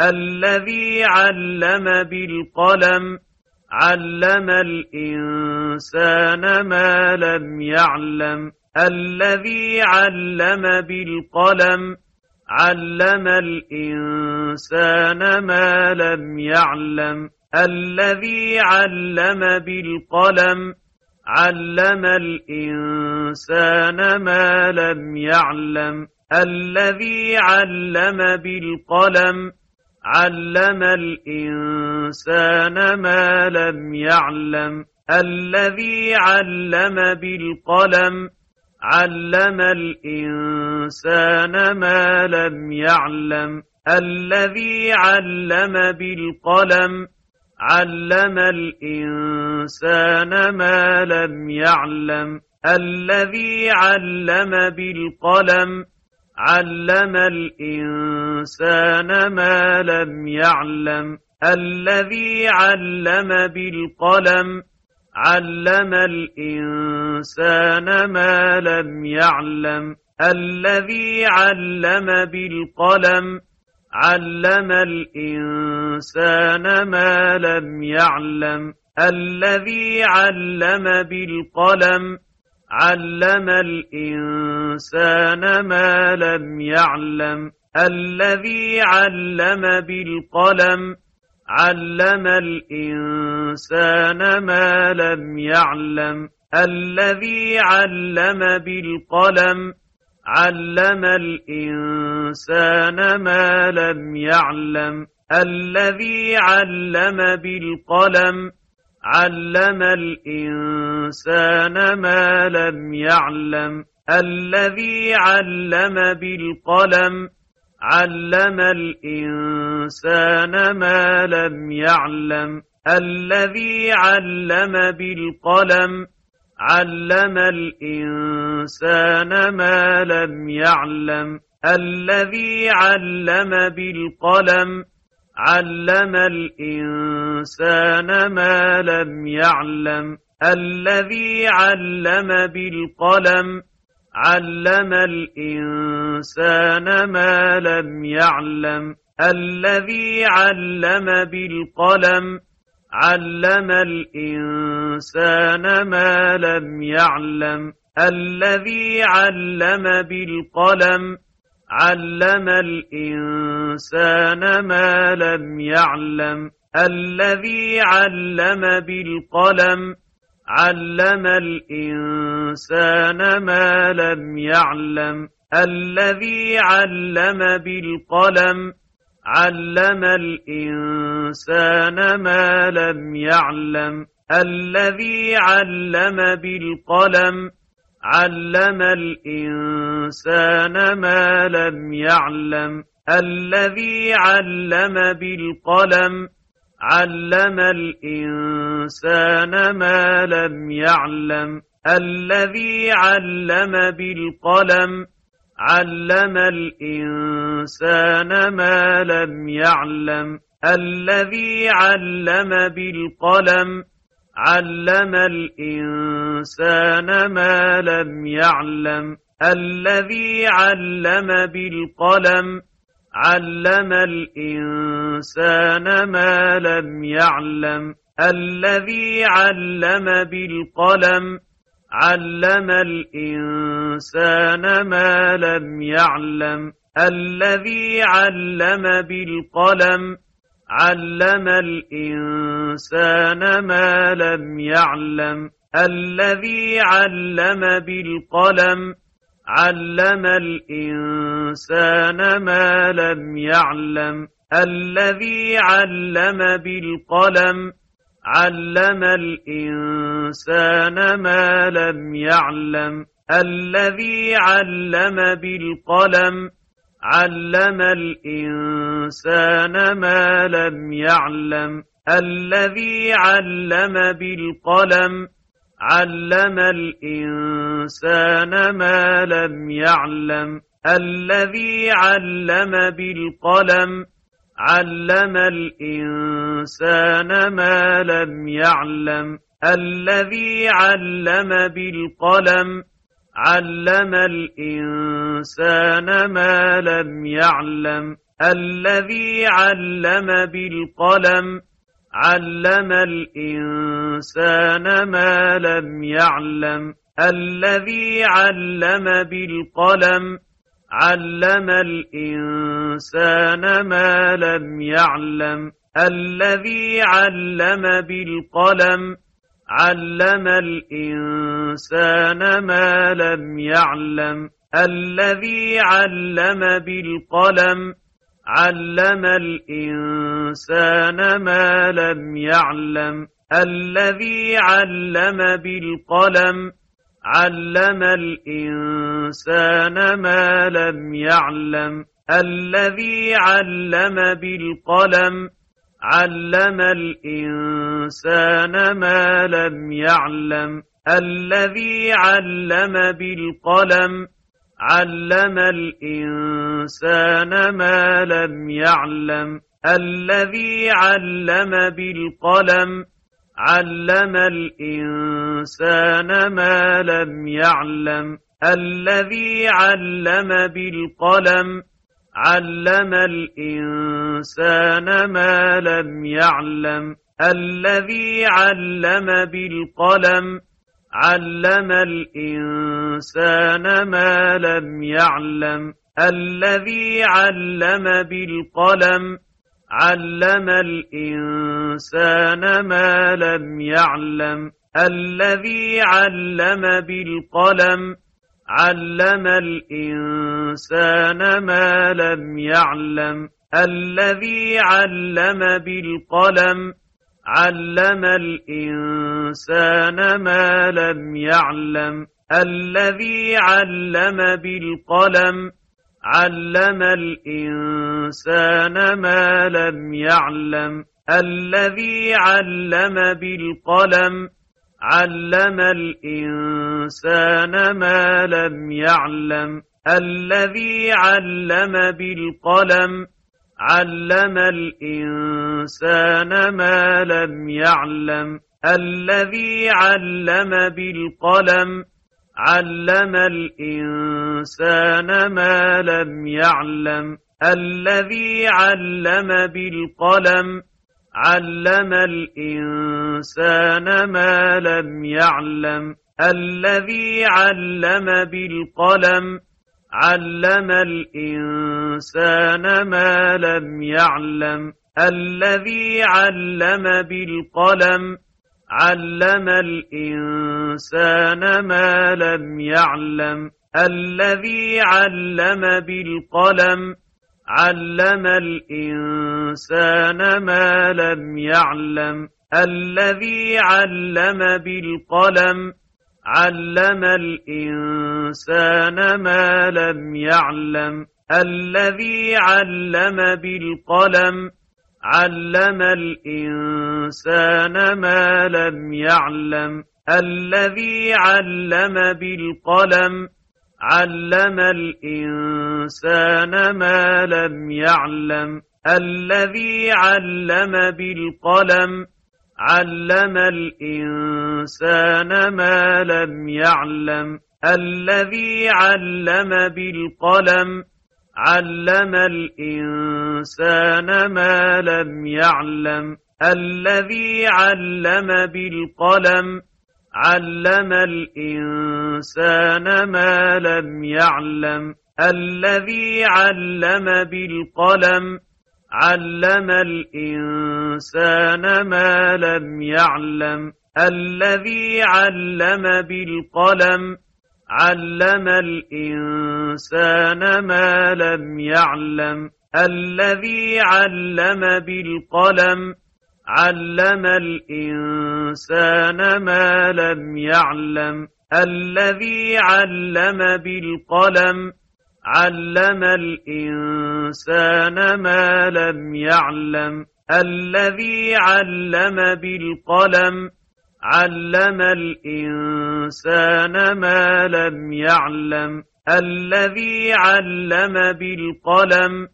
الذي علم بالقلم علم الإنسان ما لم يعلم. الذي علم بالقلم علم الإنسان ما لم يعلم. الذي علم بالقلم علم الإنسان ما لم يعلم. الذي علم بالقلم علم الإنسان ما لم يعلم. الذي علم بالقلم علم الإنسان ما لم يعلم. الذي علم بالقلم علم الإنسان ما لم يعلم. الذي علم بالقلم علم الإنسان ما لم يعلم الذي علم بالقلم علم الإنسان ما لم يعلم الذي علم بالقلم علم الإنسان ما لم يعلم الذي علم بالقلم علم الإنسان ما لم يعلم. الذي علم بالقلم علم الإنسان ما لم يعلم. الذي علم بالقلم علم الإنسان ما لم يعلم. الذي علم بالقلم علم الإنسان ما لم يعلم. الذي علم بالقلم علم الإنسان ما لم يعلم. الذي علم بالقلم علم الإنسان ما لم يعلم. الذي علم بالقلم علم الإنسان ما لم يعلم الذي علم بالقلم علم الإنسان ما لم يعلم الذي علم بالقلم علم الإنسان ما لم يعلم الذي علم بالقلم علم الإنسان ما لم يعلم الذي علم بالقلم علم الإنسان ما لم يعلم الذي علم بالقلم علم الإنسان ما لم يعلم الذي علم بالقلم علم الإنسان ما لم يعلم. الذي علم بالقلم علم الإنسان ما لم يعلم. الذي علم بالقلم علم الإنسان ما لم يعلم. الذي علم بالقلم علم الإنسان ما لم يعلم الذي علم بالقلم علم الإنسان ما لم يعلم الذي علم بالقلم علم الإنسان ما لم يعلم الذي علم بالقلم علم الإنسان ما لم يعلم الذي علم بالقلم علم الإنسان ما لم يعلم الذي علم بالقلم علم الإنسان ما لم يعلم الذي علم بالقلم علم الإنسان ما لم يعلم. الذي علم بالقلم علم الإنسان ما لم يعلم. الذي علم بالقلم علم الإنسان ما لم يعلم. الذي علم بالقلم علم الإنسان ما لم يعلم الذي علم بالقلم علم الإنسان ما لم يعلم الذي علم بالقلم علم الإنسان ما لم يعلم الذي علم بالقلم علم الإنسان ما لم يعلم الذي علم بالقلم علم الإنسان ما لم يعلم الذي علم بالقلم علم الإنسان ما لم يعلم الذي علم بالقلم علم الإنسان ما لم يعلم. الذي علم بالقلم علم الإنسان ما لم يعلم. الذي علم بالقلم علم الإنسان ما لم يعلم. الذي علم بالقلم علم الإنسان ما لم يعلم. الذي علم بالقلم علم الإنسان ما لم يعلم. الذي علم بالقلم علم الإنسان ما لم يعلم. الذي علم بالقلم علم الإنسان ما لم يعلم الذي علم بالقلم علم الإنسان ما لم يعلم الذي علم بالقلم علم الإنسان ما لم يعلم الذي علم بالقلم علم الإنسان ما لم يعلم الذي علم بالقلم علم الإنسان ما لم يعلم الذي علم بالقلم علم الإنسان ما لم يعلم الذي علم بالقلم علم الإنسان ما لم يعلم. الذي علم بالقلم علم الإنسان ما لم يعلم. الذي علم بالقلم علم الإنسان ما لم يعلم. الذي علم بالقلم علم الإنسان ما لم يعلم الذي علم بالقلم علم الإنسان ما لم يعلم الذي علم بالقلم علم الإنسان ما لم يعلم الذي علم بالقلم علم الإنسان ما لم يعلم. الذي علم بالقلم علم الإنسان ما لم يعلم. الذي علم بالقلم علم الإنسان ما لم يعلم. الذي علم بالقلم علم الإنسان ما لم يعلم. الذي علم بالقلم علم الإنسان ما لم يعلم. الذي علم بالقلم علم الإنسان ما لم يعلم. الذي علم بالقلم علم الإنسان ما لم يعلم الذي علم بالقلم علم الإنسان ما لم يعلم الذي علم بالقلم علم الإنسان ما لم يعلم الذي علم بالقلم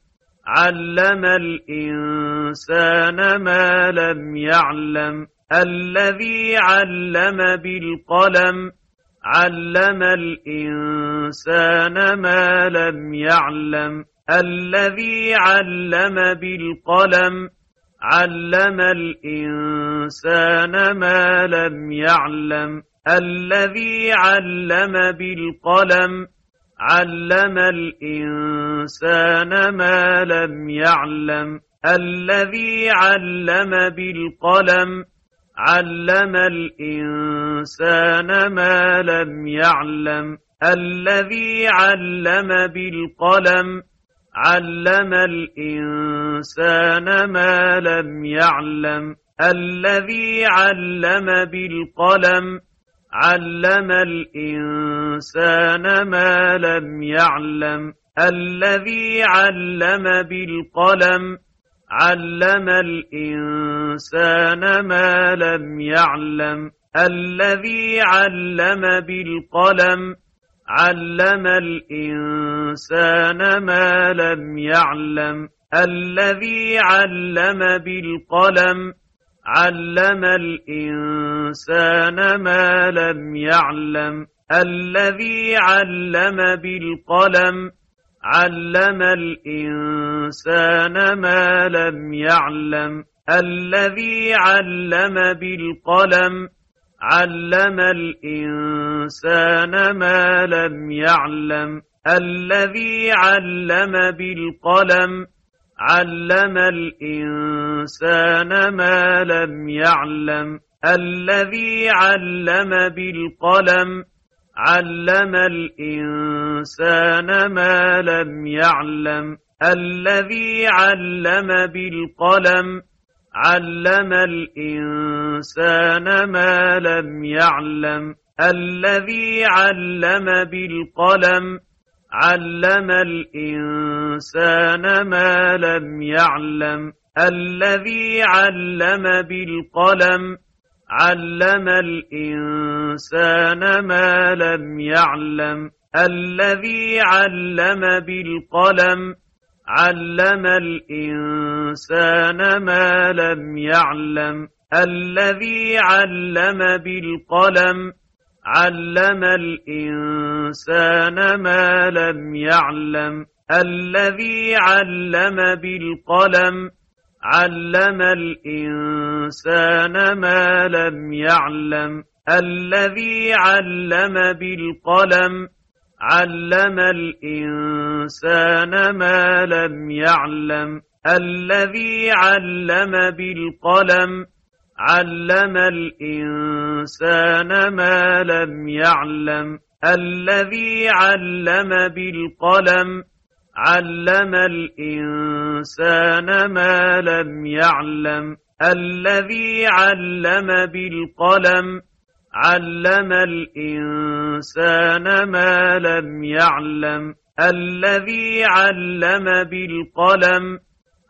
علم الإنسان ما لم يعلم الذي علم بالقلم علم الإنسان ما لم يعلم الذي علم بالقلم علم الإنسان ما لم يعلم الذي علم بالقلم علم الإنسان ما لم يعلم. الذي علم بالقلم علم الإنسان ما لم يعلم. الذي علم بالقلم علم الإنسان ما لم يعلم. الذي علم بالقلم علم الإنسان ما لم يعلم الذي علم بالقلم علم الإنسان ما لم يعلم الذي علم بالقلم علم الإنسان ما لم يعلم الذي علم بالقلم علم الإنسان ما لم يعلم الذي علم بالقلم علم الإنسان ما لم يعلم الذي علم بالقلم علم الإنسان ما لم يعلم الذي علم بالقلم علم الإنسان ما لم يعلم. الذي علم بالقلم علم الإنسان ما لم يعلم. الذي علم بالقلم علم الإنسان ما لم يعلم. الذي علم بالقلم علم الإنسان ما لم يعلم الذي علم بالقلم علم الإنسان ما لم يعلم الذي علم بالقلم علم الإنسان ما لم يعلم الذي علم بالقلم علم الإنسان ما لم يعلم الذي علم بالقلم علم الإنسان ما لم يعلم الذي علم بالقلم علم الإنسان ما لم يعلم الذي علم بالقلم علم الإنسان ما لم يعلم. الذي علم بالقلم علم الإنسان ما لم يعلم. الذي علم بالقلم علم الإنسان ما لم يعلم. الذي علم بالقلم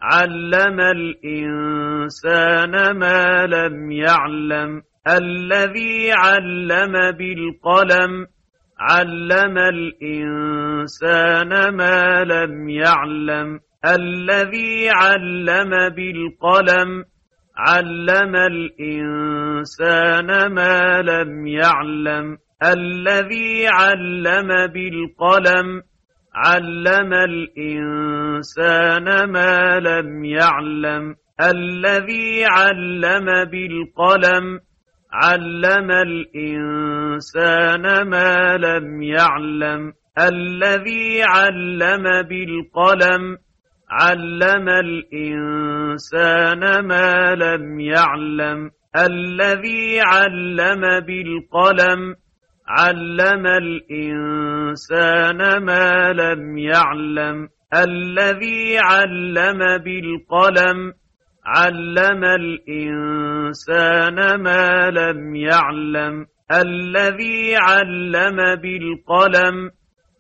علم الإنسان ما لم يعلم. الذي علم بالقلم علم الإنسان ما لم يعلم. الذي علم بالقلم علم الإنسان ما لم يعلم. الذي علم بالقلم علم الإنسان ما لم يعلم الذي علم بالقلم علم الإنسان ما لم يعلم الذي علم بالقلم علم الإنسان ما لم يعلم الذي علم بالقلم علم الإنسان ما لم يعلم. الذي علم بالقلم علم الإنسان ما لم يعلم. الذي علم بالقلم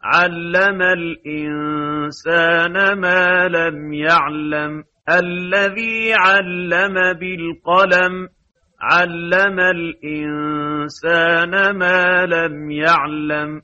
علم الإنسان ما لم يعلم. الذي علم بالقلم علم الإنسان ما لم يعلم